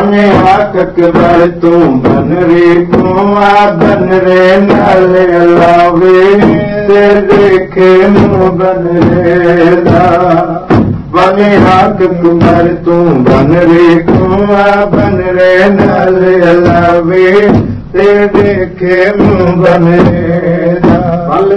बने अकबर तूं बन रे कुआ बन रे नाल लावे देखे मूं बन रे बने अकबर तूं बन रे कुआ बन रे नाल लावे बन बल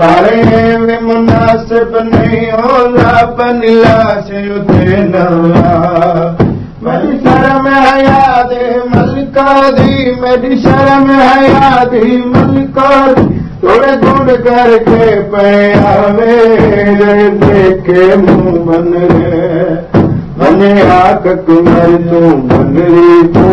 पारे में मुनासिब नहीं होला पनिला से उठे नवा मेरी शर्म है याद मलिका दी मेरी शर्म है याद मलिका थोड़े गुड़ करके पे आवे देखे मुंह बन रे। बने आक कुमर तू बन री तू